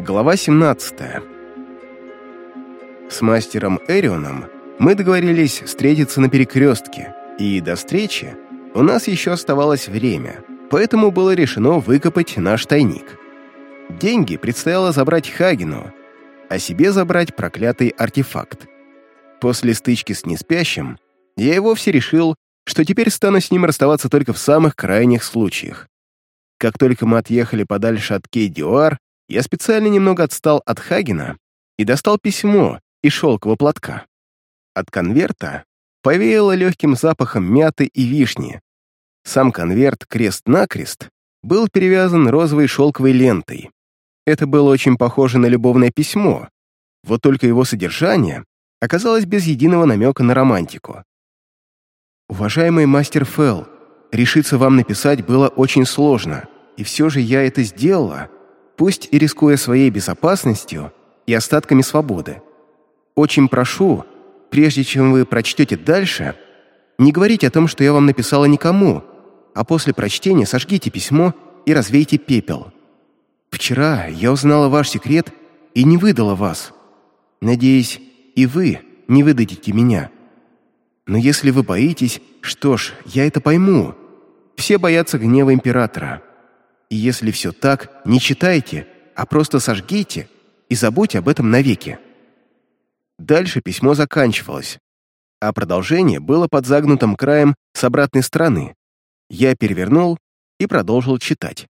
Глава 17 С мастером Эрионом мы договорились встретиться на перекрестке, и до встречи у нас еще оставалось время, поэтому было решено выкопать наш тайник. Деньги предстояло забрать Хагену, а себе забрать проклятый артефакт. После стычки с неспящим я и вовсе решил, что теперь стану с ним расставаться только в самых крайних случаях. Как только мы отъехали подальше от Кейдиуар, я специально немного отстал от Хагена и достал письмо из шелкового платка. От конверта повеяло легким запахом мяты и вишни. Сам конверт крест-накрест был перевязан розовой шелковой лентой. Это было очень похоже на любовное письмо, вот только его содержание оказалось без единого намека на романтику. «Уважаемый мастер Фелл, решиться вам написать было очень сложно, и все же я это сделала, пусть и рискуя своей безопасностью и остатками свободы. Очень прошу, прежде чем вы прочтете дальше, не говорите о том, что я вам написала никому, а после прочтения сожгите письмо и развейте пепел. Вчера я узнала ваш секрет и не выдала вас. Надеюсь, и вы не выдадите меня. Но если вы боитесь, что ж, я это пойму. Все боятся гнева императора. И если все так, не читайте, а просто сожгите и забудьте об этом навеки. Дальше письмо заканчивалось, а продолжение было под загнутым краем с обратной стороны. Я перевернул и продолжил читать.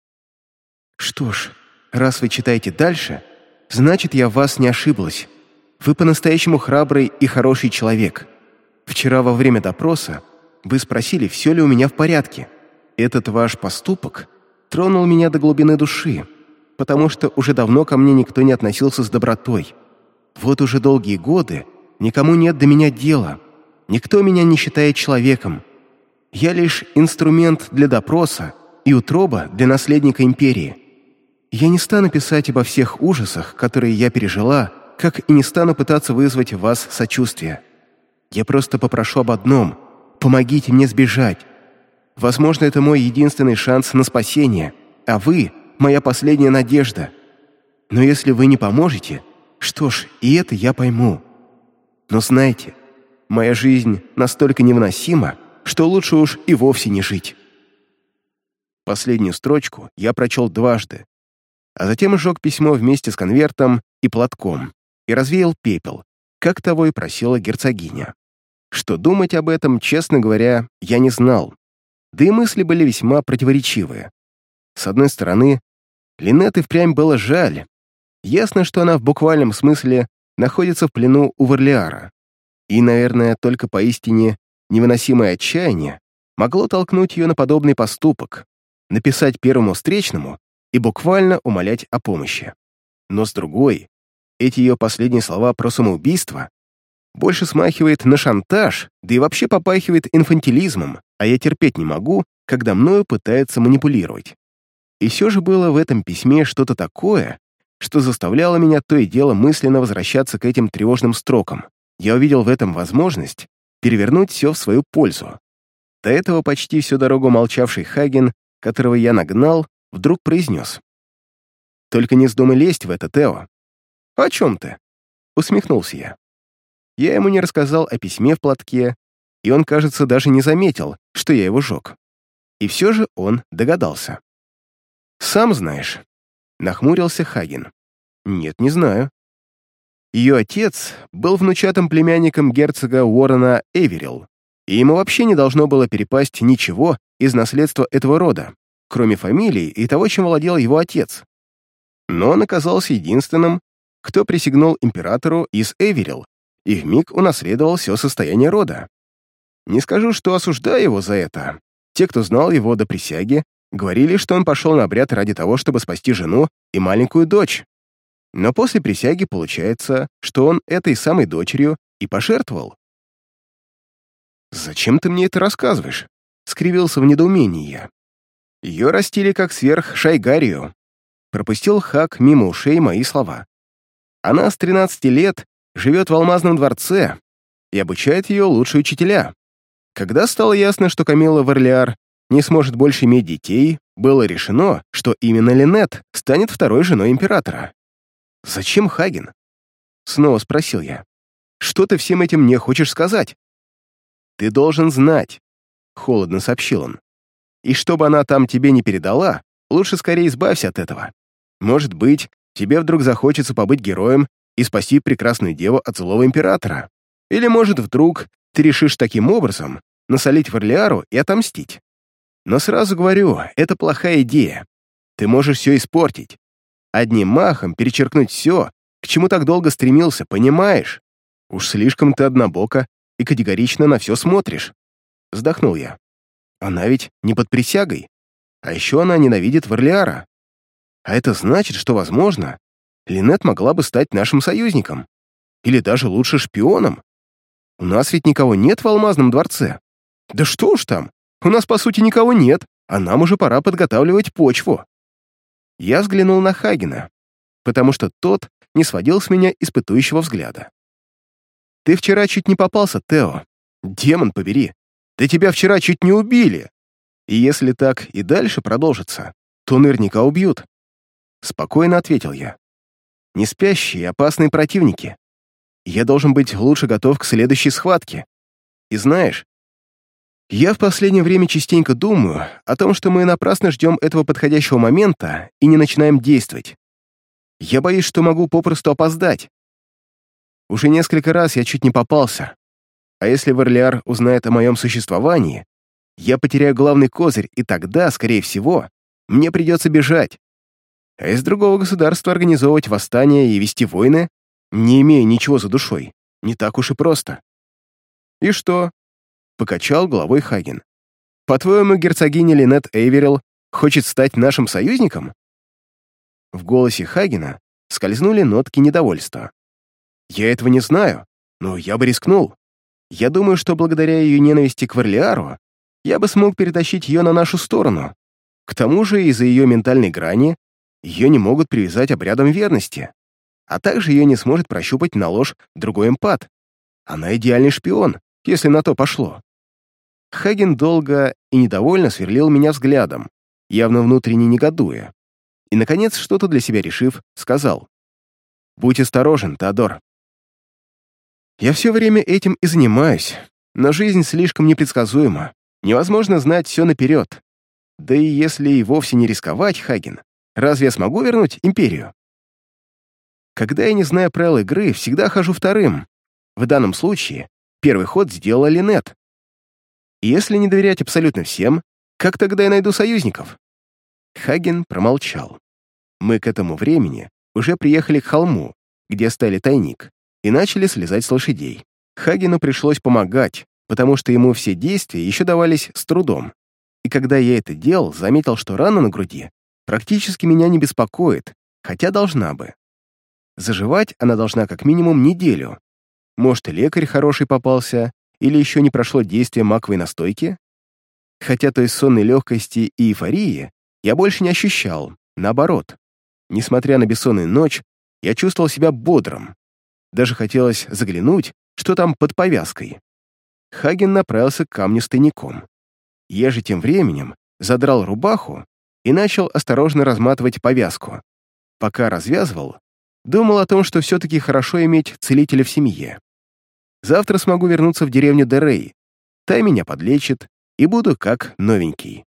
«Что ж, раз вы читаете дальше, значит, я в вас не ошиблась. Вы по-настоящему храбрый и хороший человек. Вчера во время допроса вы спросили, все ли у меня в порядке. Этот ваш поступок тронул меня до глубины души, потому что уже давно ко мне никто не относился с добротой. Вот уже долгие годы никому нет до меня дела, никто меня не считает человеком. Я лишь инструмент для допроса и утроба для наследника империи. Я не стану писать обо всех ужасах, которые я пережила, как и не стану пытаться вызвать в вас сочувствие. Я просто попрошу об одном — помогите мне сбежать. Возможно, это мой единственный шанс на спасение, а вы — моя последняя надежда. Но если вы не поможете, что ж, и это я пойму. Но знаете, моя жизнь настолько невыносима, что лучше уж и вовсе не жить. Последнюю строчку я прочел дважды, а затем сжег письмо вместе с конвертом и платком и развеял пепел, как того и просила герцогиня. Что думать об этом, честно говоря, я не знал. Да и мысли были весьма противоречивые. С одной стороны, Линет и впрямь было жаль. Ясно, что она в буквальном смысле находится в плену у Варлиара. И, наверное, только поистине невыносимое отчаяние могло толкнуть ее на подобный поступок, написать первому встречному и буквально умолять о помощи. Но с другой, эти ее последние слова про самоубийство больше смахивает на шантаж, да и вообще попахивает инфантилизмом, а я терпеть не могу, когда мною пытаются манипулировать. И все же было в этом письме что-то такое, что заставляло меня то и дело мысленно возвращаться к этим тревожным строкам. Я увидел в этом возможность перевернуть все в свою пользу. До этого почти всю дорогу молчавший Хаген, которого я нагнал, вдруг произнес. «Только не вздумай лезть в это, Тео. «О чем ты?» — усмехнулся я. Я ему не рассказал о письме в платке, и он, кажется, даже не заметил, что я его жег. И все же он догадался. «Сам знаешь», — нахмурился Хаген. «Нет, не знаю». Ее отец был внучатым племянником герцога Уоррена Эверилл, и ему вообще не должно было перепасть ничего из наследства этого рода, кроме фамилии и того, чем владел его отец. Но он оказался единственным, кто присягнул императору из Эверил и вмиг унаследовал все состояние рода. Не скажу, что осуждаю его за это. Те, кто знал его до присяги, говорили, что он пошел на обряд ради того, чтобы спасти жену и маленькую дочь. Но после присяги получается, что он этой самой дочерью и пожертвовал. «Зачем ты мне это рассказываешь?» — скривился в недоумении я. Ее растили как сверх Шайгарию. Пропустил Хак мимо ушей мои слова. Она с 13 лет живет в Алмазном дворце и обучает ее лучшие учителя. Когда стало ясно, что Камила Варлиар не сможет больше иметь детей, было решено, что именно Линет станет второй женой императора. «Зачем Хаген?» Снова спросил я. «Что ты всем этим мне хочешь сказать?» «Ты должен знать», — холодно сообщил он. «И чтобы она там тебе не передала, лучше скорее избавься от этого. Может быть, тебе вдруг захочется побыть героем и спасти прекрасную деву от злого императора. Или, может, вдруг ты решишь таким образом насолить Варлиару и отомстить. Но сразу говорю, это плохая идея. Ты можешь все испортить. Одним махом перечеркнуть все, к чему так долго стремился, понимаешь? Уж слишком ты однобоко и категорично на все смотришь. Вздохнул я. Она ведь не под присягой. А еще она ненавидит Варлиара. А это значит, что, возможно, Линет могла бы стать нашим союзником. Или даже лучше шпионом. У нас ведь никого нет в Алмазном дворце. Да что уж там, у нас, по сути, никого нет, а нам уже пора подготавливать почву. Я взглянул на Хагена, потому что тот не сводил с меня испытующего взгляда. «Ты вчера чуть не попался, Тео. Демон побери. Да тебя вчера чуть не убили. И если так и дальше продолжится, то наверняка убьют». Спокойно ответил я. «Не спящие, а опасные противники. Я должен быть лучше готов к следующей схватке. И знаешь, я в последнее время частенько думаю о том, что мы напрасно ждем этого подходящего момента и не начинаем действовать. Я боюсь, что могу попросту опоздать. Уже несколько раз я чуть не попался. А если Варлиар узнает о моем существовании, я потеряю главный козырь, и тогда, скорее всего, мне придется бежать. А из другого государства организовывать восстание и вести войны, не имея ничего за душой, не так уж и просто. И что, Покачал головой Хаген. «По-твоему, герцогиня Линет Эйверил хочет стать нашим союзником?» В голосе Хагена скользнули нотки недовольства. «Я этого не знаю, но я бы рискнул. Я думаю, что благодаря ее ненависти к Варлиару я бы смог перетащить ее на нашу сторону. К тому же из-за ее ментальной грани ее не могут привязать обрядом верности, а также ее не сможет прощупать на ложь другой эмпат. Она идеальный шпион, если на то пошло. Хаген долго и недовольно сверлил меня взглядом, явно внутренне негодуя. И, наконец, что-то для себя решив, сказал. «Будь осторожен, Теодор. Я все время этим и занимаюсь, но жизнь слишком непредсказуема. Невозможно знать все наперед. Да и если и вовсе не рисковать, Хаген, разве я смогу вернуть империю? Когда я не знаю правил игры, всегда хожу вторым. В данном случае первый ход сделала Линет, если не доверять абсолютно всем, как тогда я найду союзников? Хаген промолчал. Мы к этому времени уже приехали к холму, где стали тайник, и начали слезать с лошадей. Хагену пришлось помогать, потому что ему все действия еще давались с трудом. И когда я это делал, заметил, что рана на груди практически меня не беспокоит, хотя должна бы. Заживать она должна как минимум неделю. Может, и лекарь хороший попался, или еще не прошло действие маковой настойки? Хотя той сонной легкости и эйфории я больше не ощущал, наоборот. Несмотря на бессонную ночь, я чувствовал себя бодрым. Даже хотелось заглянуть, что там под повязкой. Хаген направился к камню с тайником. Же тем временем задрал рубаху и начал осторожно разматывать повязку. Пока развязывал, думал о том, что все-таки хорошо иметь целителя в семье. Завтра смогу вернуться в деревню Дерей. Тай меня подлечит, и буду как новенький.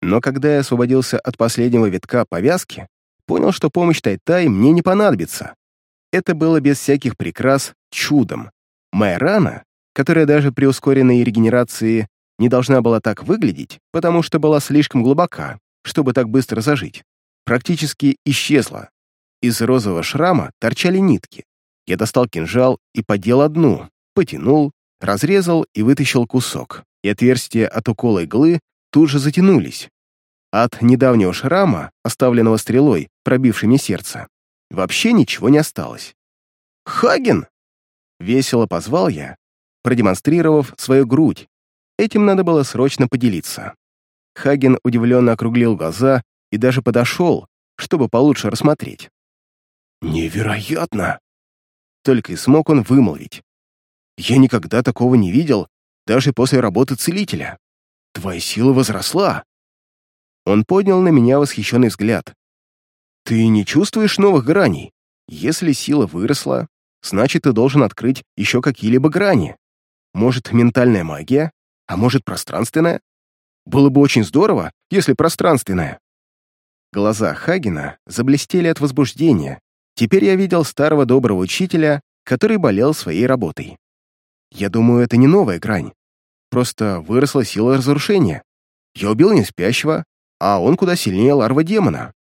Но когда я освободился от последнего витка повязки, понял, что помощь Тай-Тай мне не понадобится. Это было без всяких прикрас чудом. Моя рана, которая даже при ускоренной регенерации не должна была так выглядеть, потому что была слишком глубока, чтобы так быстро зажить, практически исчезла. Из розового шрама торчали нитки. Я достал кинжал и подел одну, потянул, разрезал и вытащил кусок, и отверстия от укола иглы тут же затянулись. От недавнего шрама, оставленного стрелой, пробившей мне сердце, вообще ничего не осталось. «Хаген!» — весело позвал я, продемонстрировав свою грудь. Этим надо было срочно поделиться. Хаген удивленно округлил глаза и даже подошел, чтобы получше рассмотреть. «Невероятно!» Только и смог он вымолвить. Я никогда такого не видел, даже после работы целителя. Твоя сила возросла. Он поднял на меня восхищенный взгляд. Ты не чувствуешь новых граней? Если сила выросла, значит, ты должен открыть еще какие-либо грани. Может, ментальная магия, а может, пространственная? Было бы очень здорово, если пространственная. Глаза Хагена заблестели от возбуждения. Теперь я видел старого доброго учителя, который болел своей работой. Я думаю, это не новая грань. Просто выросла сила разрушения. Я убил не спящего, а он куда сильнее ларва демона.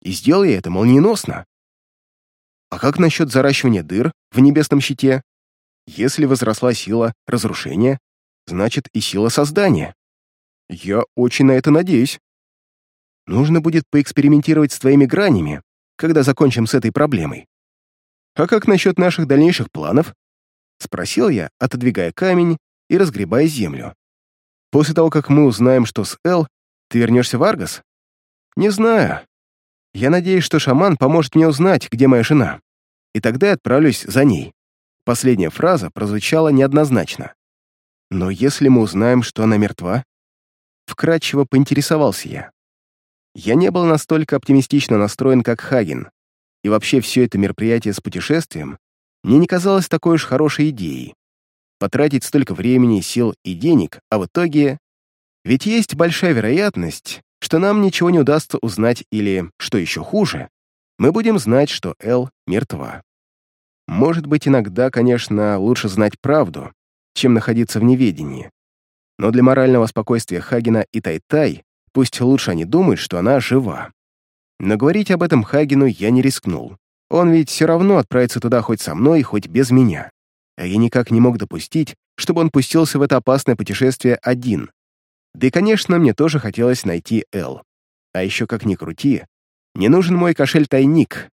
И сделал я это молниеносно. А как насчет заращивания дыр в небесном щите? Если возросла сила разрушения, значит и сила создания. Я очень на это надеюсь. Нужно будет поэкспериментировать с твоими гранями, когда закончим с этой проблемой. А как насчет наших дальнейших планов? Спросил я, отодвигая камень и разгребая землю. После того, как мы узнаем, что с Эл, ты вернешься в Аргас? Не знаю. Я надеюсь, что шаман поможет мне узнать, где моя жена. И тогда я отправлюсь за ней. Последняя фраза прозвучала неоднозначно. Но если мы узнаем, что она мертва, вкратчиво поинтересовался я. Я не был настолько оптимистично настроен, как Хаген, и вообще все это мероприятие с путешествием мне не казалось такой уж хорошей идеей. Потратить столько времени, сил и денег, а в итоге... Ведь есть большая вероятность, что нам ничего не удастся узнать или, что еще хуже, мы будем знать, что Эл мертва. Может быть, иногда, конечно, лучше знать правду, чем находиться в неведении. Но для морального спокойствия Хагена и Тай-Тай Пусть лучше они думают, что она жива. Но говорить об этом Хагену я не рискнул. Он ведь все равно отправится туда хоть со мной, хоть без меня. А я никак не мог допустить, чтобы он пустился в это опасное путешествие один. Да и, конечно, мне тоже хотелось найти Эл. А еще, как ни крути, не нужен мой кошель-тайник.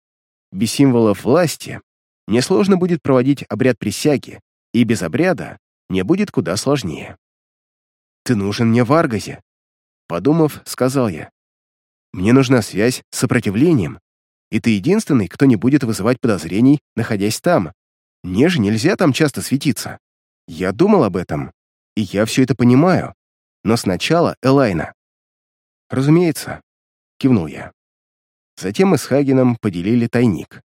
Без символов власти мне сложно будет проводить обряд присяги, и без обряда мне будет куда сложнее. «Ты нужен мне в Аргазе», Подумав, сказал я. «Мне нужна связь с сопротивлением, и ты единственный, кто не будет вызывать подозрений, находясь там. Мне же нельзя там часто светиться. Я думал об этом, и я все это понимаю. Но сначала Элайна». «Разумеется», — кивнул я. Затем мы с Хагеном поделили тайник.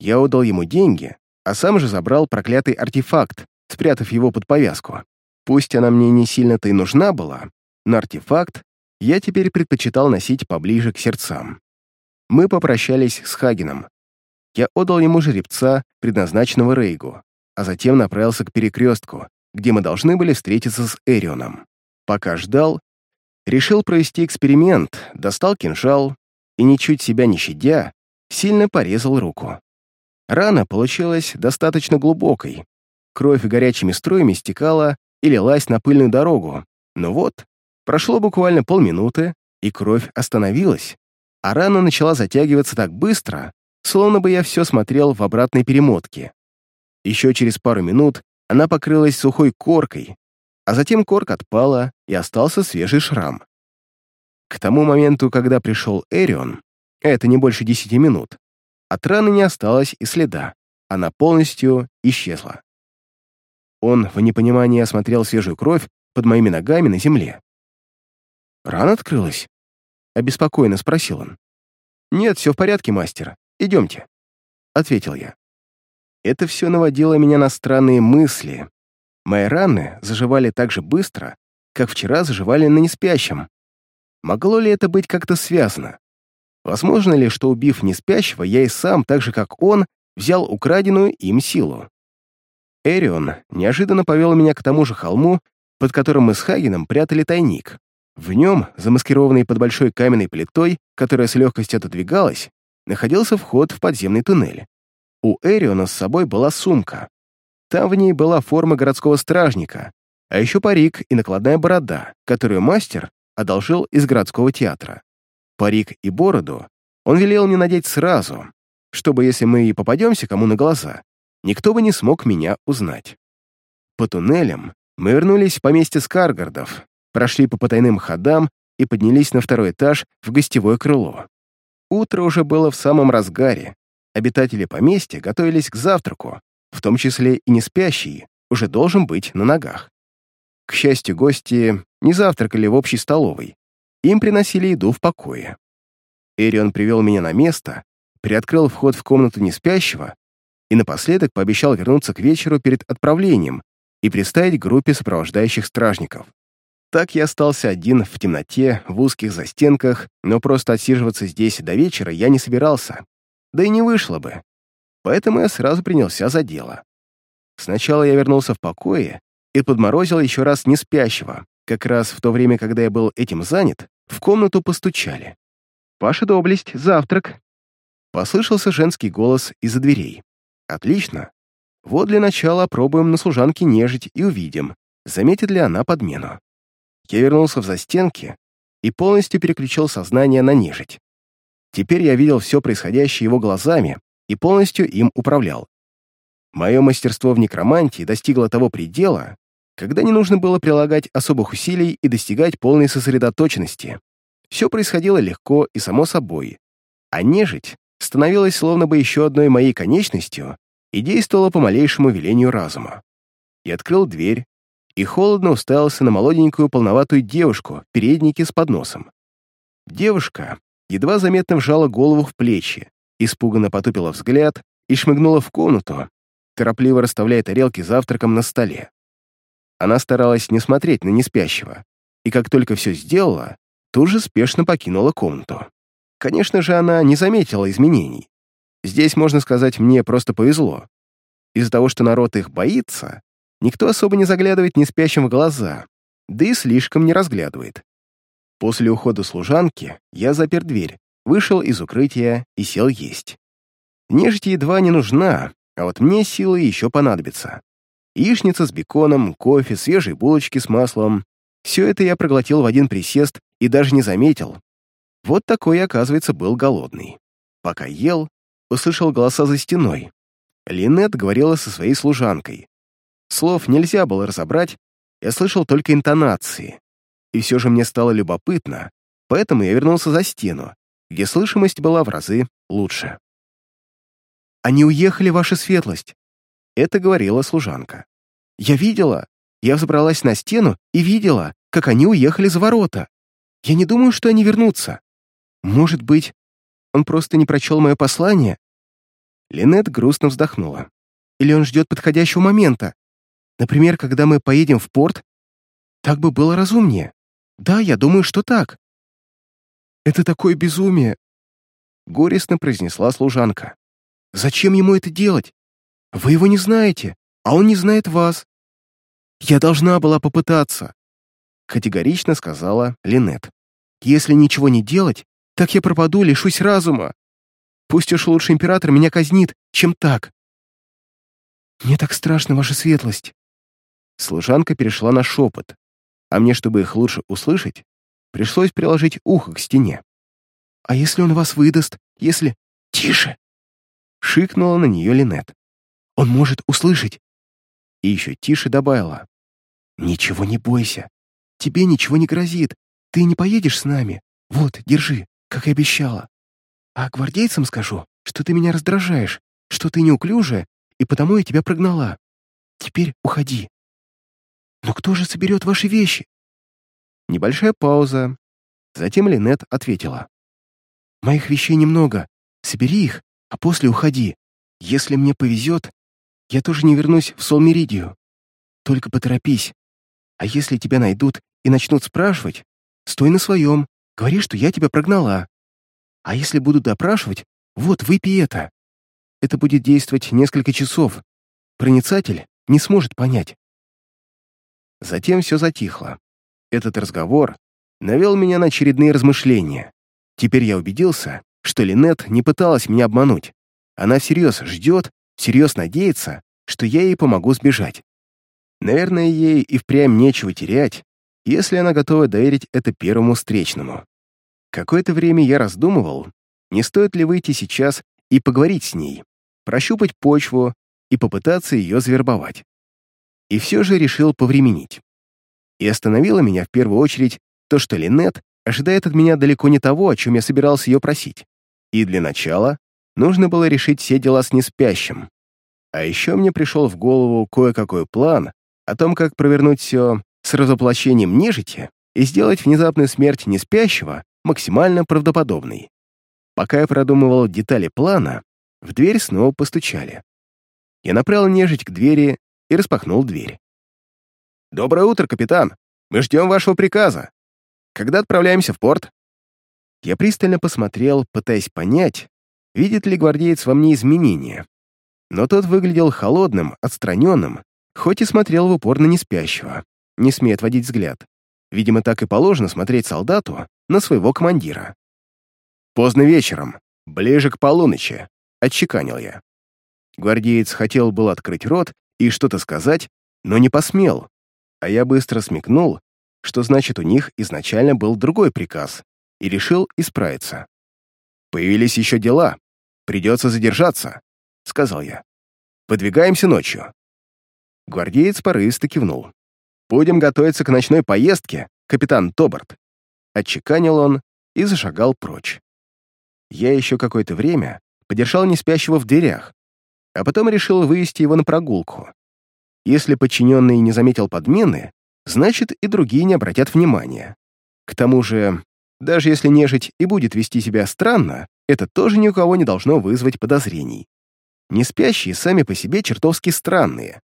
Я отдал ему деньги, а сам же забрал проклятый артефакт, спрятав его под повязку. Пусть она мне не сильно-то и нужна была, но артефакт я теперь предпочитал носить поближе к сердцам. Мы попрощались с Хагеном. Я отдал ему жеребца, предназначенного Рейгу, а затем направился к перекрестку, где мы должны были встретиться с Эрионом. Пока ждал, решил провести эксперимент, достал кинжал и, ничуть себя не щадя, сильно порезал руку. Рана получилась достаточно глубокой. Кровь горячими струями стекала и лилась на пыльную дорогу, но вот Прошло буквально полминуты, и кровь остановилась, а рана начала затягиваться так быстро, словно бы я все смотрел в обратной перемотке. Еще через пару минут она покрылась сухой коркой, а затем корка отпала, и остался свежий шрам. К тому моменту, когда пришел Эрион, это не больше десяти минут, от раны не осталось и следа, она полностью исчезла. Он в непонимании осмотрел свежую кровь под моими ногами на земле. «Рана открылась?» — обеспокоенно спросил он. «Нет, все в порядке, мастер. Идемте», — ответил я. Это все наводило меня на странные мысли. Мои раны заживали так же быстро, как вчера заживали на неспящем. Могло ли это быть как-то связано? Возможно ли, что, убив неспящего, я и сам, так же как он, взял украденную им силу? Эрион неожиданно повел меня к тому же холму, под которым мы с Хагеном прятали тайник. В нем, замаскированный под большой каменной плитой, которая с легкостью отодвигалась, находился вход в подземный туннель. У Эриона с собой была сумка. Там в ней была форма городского стражника, а еще парик и накладная борода, которую мастер одолжил из городского театра. Парик и бороду он велел мне надеть сразу, чтобы, если мы и попадемся кому на глаза, никто бы не смог меня узнать. По туннелям мы вернулись в поместье Скаргардов, прошли по потайным ходам и поднялись на второй этаж в гостевое крыло. Утро уже было в самом разгаре. Обитатели поместья готовились к завтраку, в том числе и не спящие, уже должен быть на ногах. К счастью, гости не завтракали в общей столовой. Им приносили еду в покое. Эрион привел меня на место, приоткрыл вход в комнату неспящего и напоследок пообещал вернуться к вечеру перед отправлением и представить группе сопровождающих стражников. Так я остался один в темноте, в узких застенках, но просто отсиживаться здесь до вечера я не собирался. Да и не вышло бы. Поэтому я сразу принялся за дело. Сначала я вернулся в покое и подморозил еще раз не спящего. Как раз в то время, когда я был этим занят, в комнату постучали. «Ваша доблесть, завтрак!» Послышался женский голос из-за дверей. «Отлично. Вот для начала пробуем на служанке нежить и увидим, заметит ли она подмену». Я вернулся в застенки и полностью переключил сознание на нежить. Теперь я видел все происходящее его глазами и полностью им управлял. Мое мастерство в некромантии достигло того предела, когда не нужно было прилагать особых усилий и достигать полной сосредоточенности. Все происходило легко и само собой, а нежить становилась словно бы еще одной моей конечностью и действовала по малейшему велению разума. Я открыл дверь и холодно уставился на молоденькую полноватую девушку в переднике с подносом. Девушка едва заметно вжала голову в плечи, испуганно потупила взгляд и шмыгнула в комнату, торопливо расставляя тарелки завтраком на столе. Она старалась не смотреть на неспящего, и как только все сделала, тут же спешно покинула комнату. Конечно же, она не заметила изменений. Здесь, можно сказать, мне просто повезло. Из-за того, что народ их боится, никто особо не заглядывает неспящим в глаза, да и слишком не разглядывает. После ухода служанки я запер дверь, вышел из укрытия и сел есть. Нежить едва не нужна, а вот мне силы еще понадобятся. Яичница с беконом, кофе, свежие булочки с маслом — все это я проглотил в один присест и даже не заметил. Вот такой, оказывается, был голодный. Пока ел, услышал голоса за стеной. Линет говорила со своей служанкой. Слов нельзя было разобрать, я слышал только интонации. И все же мне стало любопытно, поэтому я вернулся за стену, где слышимость была в разы лучше. «Они уехали, ваша светлость», — это говорила служанка. «Я видела, я взобралась на стену и видела, как они уехали за ворота. Я не думаю, что они вернутся. Может быть, он просто не прочел мое послание?» Линет грустно вздохнула. «Или он ждет подходящего момента. Например, когда мы поедем в порт? Так бы было разумнее. Да, я думаю, что так». «Это такое безумие!» Горестно произнесла служанка. «Зачем ему это делать? Вы его не знаете, а он не знает вас. Я должна была попытаться», категорично сказала Линет. «Если ничего не делать, так я пропаду, лишусь разума. Пусть уж лучше император меня казнит, чем так». «Мне так страшно, ваша светлость». Служанка перешла на шепот, а мне, чтобы их лучше услышать, Пришлось приложить ухо к стене. «А если он вас выдаст? Если...» «Тише!» Шикнула на нее Линет. «Он может услышать!» И еще тише добавила. «Ничего не бойся. Тебе ничего не грозит. Ты не поедешь с нами. Вот, держи, как и обещала. А гвардейцам скажу, что ты меня раздражаешь, что ты неуклюжая, и потому я тебя прогнала. Теперь уходи. Но кто же соберет ваши вещи? Небольшая пауза. Затем Линет ответила. «Моих вещей немного. Собери их, а после уходи. Если мне повезет, я тоже не вернусь в Солмеридию. Только поторопись. А если тебя найдут и начнут спрашивать, стой на своем, говори, что я тебя прогнала. А если будут допрашивать, вот, выпей это. Это будет действовать несколько часов. Проницатель не сможет понять». Затем все затихло. Этот разговор навел меня на очередные размышления. Теперь я убедился, что Линет не пыталась меня обмануть. Она всерьез ждет, всерьез надеется, что я ей помогу сбежать. Наверное, ей и впрямь нечего терять, если она готова доверить это первому встречному. Какое-то время я раздумывал, не стоит ли выйти сейчас и поговорить с ней, прощупать почву и попытаться ее завербовать. И все же решил повременить. И остановило меня в первую очередь то, что Линет ожидает от меня далеко не того, о чем я собирался ее просить. И для начала нужно было решить все дела с неспящим. А еще мне пришел в голову кое-какой план о том, как провернуть все с разоплощением нежити и сделать внезапную смерть неспящего максимально правдоподобной. Пока я продумывал детали плана, в дверь снова постучали. Я направил нежить к двери и распахнул дверь. «Доброе утро, капитан! Мы ждем вашего приказа. Когда отправляемся в порт?» Я пристально посмотрел, пытаясь понять, видит ли гвардеец во мне изменения. Но тот выглядел холодным, отстраненным, хоть и смотрел в упор на неспящего, не смея отводить взгляд. Видимо, так и положено смотреть солдату на своего командира. «Поздно вечером, ближе к полуночи», — отчеканил я. Гвардеец хотел был открыть рот и что-то сказать, но не посмел, а я быстро смекнул, что значит у них изначально был другой приказ, и решил исправиться. «Появились еще дела. Придется задержаться», — сказал я. «Подвигаемся ночью». Гвардеец порывисто кивнул. «Будем готовиться к ночной поездке, капитан Тобарт», — отчеканил он и зашагал прочь. Я еще какое-то время подержал неспящего в дверях, а потом решил вывести его на прогулку. Если подчиненный не заметил подмены, значит и другие не обратят внимания. К тому же, даже если нежить и будет вести себя странно, это тоже ни у кого не должно вызвать подозрений. Неспящие сами по себе чертовски странные.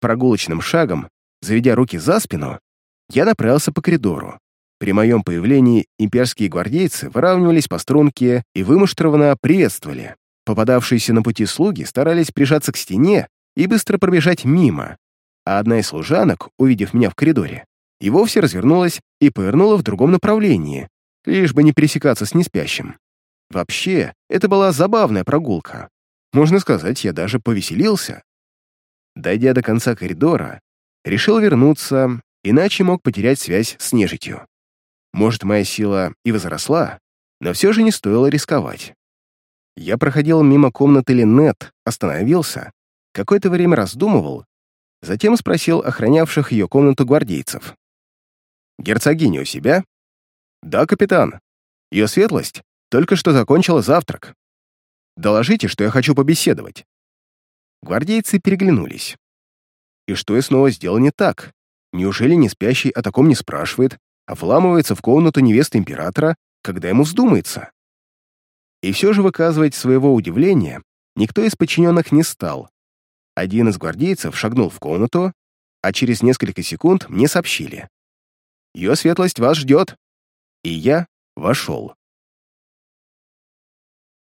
Прогулочным шагом, заведя руки за спину, я направился по коридору. При моем появлении имперские гвардейцы выравнивались по струнке и вымуштрованно приветствовали. Попадавшиеся на пути слуги старались прижаться к стене и быстро пробежать мимо, а одна из служанок, увидев меня в коридоре, и вовсе развернулась и повернула в другом направлении, лишь бы не пересекаться с неспящим. Вообще, это была забавная прогулка. Можно сказать, я даже повеселился. Дойдя до конца коридора, решил вернуться, иначе мог потерять связь с нежитью. Может, моя сила и возросла, но все же не стоило рисковать. Я проходил мимо комнаты Линнет, остановился, какое-то время раздумывал, затем спросил охранявших ее комнату гвардейцев. «Герцогиня у себя?» «Да, капитан. Ее светлость только что закончила завтрак. Доложите, что я хочу побеседовать». Гвардейцы переглянулись. И что я снова сделал не так? Неужели не спящий о таком не спрашивает, а вламывается в комнату невесты императора, когда ему вздумается? И все же выказывать своего удивления никто из подчиненных не стал. Один из гвардейцев шагнул в комнату, а через несколько секунд мне сообщили. «Ее светлость вас ждет!» И я вошел.